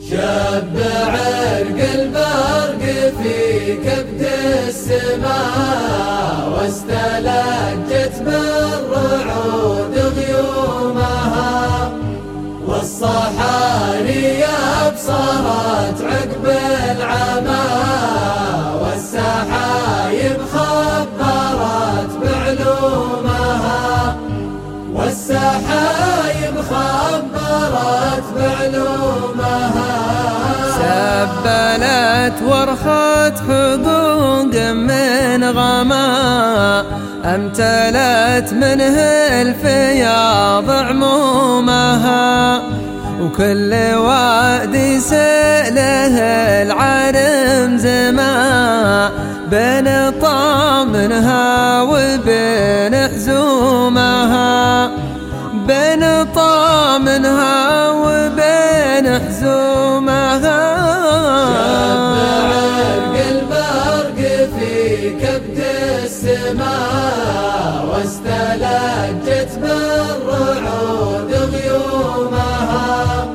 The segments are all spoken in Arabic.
شب عرق البرق في كبد السماء واستلجت بالرعود غيومها. والصحاري أبصرت عقب العمى والسحايب خبرت بعلومها. والسحايب خبرت بعلومها سبلت ورخت حقوق من غما أمتلت منه الفياض عمومها. وكل وادي سأله العالم زما بين طامنها وبين حزومها بين طامنها وبين حزومها. عرق البرق في كبد السماء واستلجت بالرعود غيومها.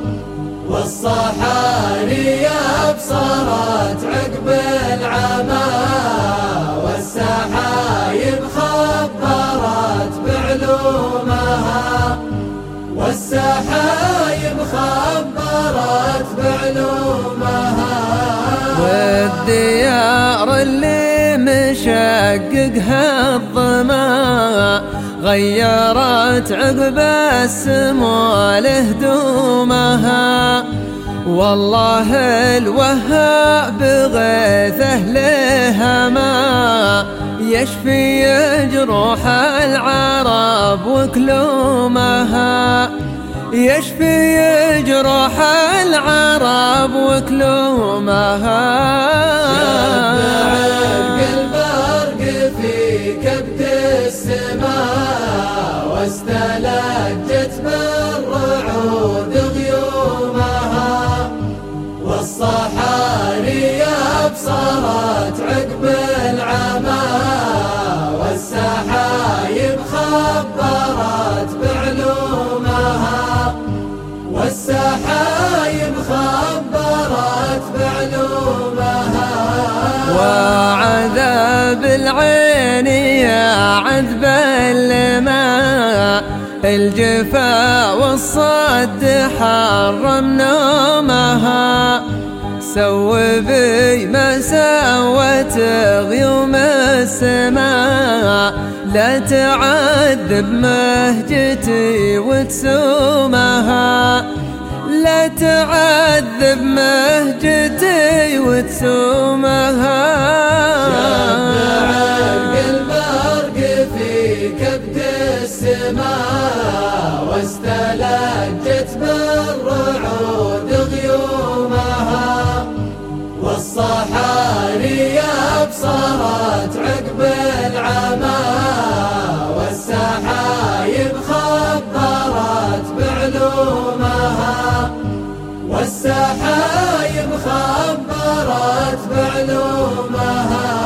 والصحاري أبصرت عقب العمى والسحايب خبرت بعلومها والديار اللي مشققها الظما غيرت عقب السمو لهدومها. والله الوهاب غيثه لها ما يشفي جروح العرب وكلومها. يشفي جروح العرب وكلومها. عرق البرق في خبرت بعلومها والسحايب خبرت بعلومها. وعذاب العين يا عذب الماء الجفا والصد حرم نومها سو بي ما سوت غيوم السماء. لا تعذب مهجتي وتسومها. لا تعذب مهجتي وتسومها. ابصرت عقب العمى والسحايب خبرت بعلومها والسحايب خبرت بعلومها.